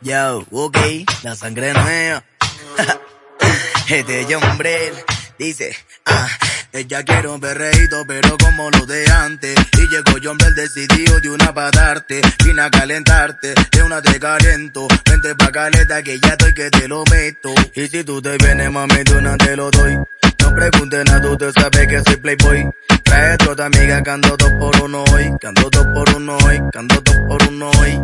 Yo, ok, la sangre nueva. este hombre dice, ah, ella quiere un perreíto, pero como lo de antes. Y llegó John Bell decidido de una pa' darte, vine a calentarte, de una te caliento. Vente pa' caleta que ya estoy que te lo meto. Y si tú te vienes mami, de una te lo doy. No preguntes nada, tú te sabes que soy playboy. Trae otra amiga, cando dos por uno hoy, cando dos por uno hoy, cando dos por uno hoy.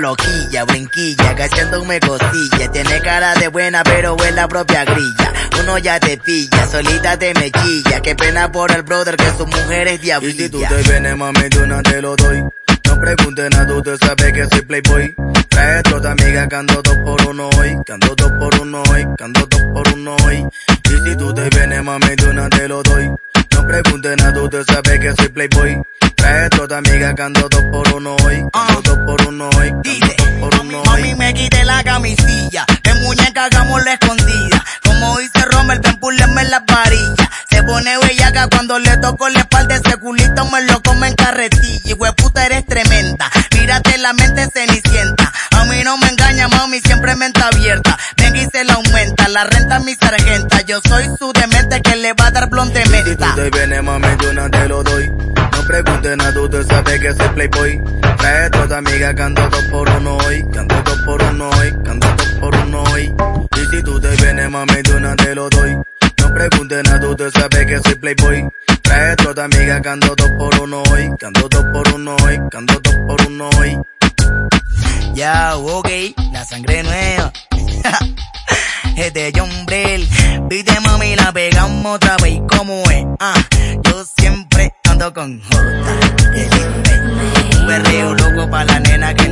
Loquilla, brinquilla, que haciéndome cosilla. Tiene cara de buena, pero es la propia grilla. Uno ya te pilla, solita te me chilla. Qué pena por el brother que su mujer es diablilla. Y si tú te vienes, mami, de una te lo doy. No preguntes nada, tú te sabes que soy playboy. Trae otra amiga, cando dos por uno hoy. Cando dos por uno hoy, cando dos por uno hoy. Y si tú te vienes, mami, de una te lo doy. No preguntes nada, tú te sabes que soy playboy. Otra amiga, cando dos por uno hoy. Cando dos por uno hoy, dos por uno hoy. Mami, me quité la camisilla. En muñeca hagamos la escondida. Como dice Romer, ven puleme las varillas. Se pone bellaca cuando le toco la espalda. Ese culito me lo come en carretilla. Y puta eres tremenda. Mírate la mente cenicienta. A mí no me engaña, mami, siempre mente abierta. Ven y se la aumenta. La renta mi sargenta. Yo soy su demente que le va a dar blonde Si menta. tú te vienes, mami, de una te lo doy. No nada, tú te sabes que soy playboy. Trae otra amiga, cando dos por uno hoy. Cando dos por uno hoy, cando dos por uno hoy. Y si tú te vienes, mami, de una te lo doy. No preguntes nada, tú te sabes que soy playboy. Trae otra amiga, cando dos por uno hoy. Cando dos por uno hoy, cando dos por uno hoy. Ya, ok, la sangre nueva. este John Brel. Viste mami, la pegamos otra vez como es. Ah, yo con J. El Un perreo loco pa' la nena que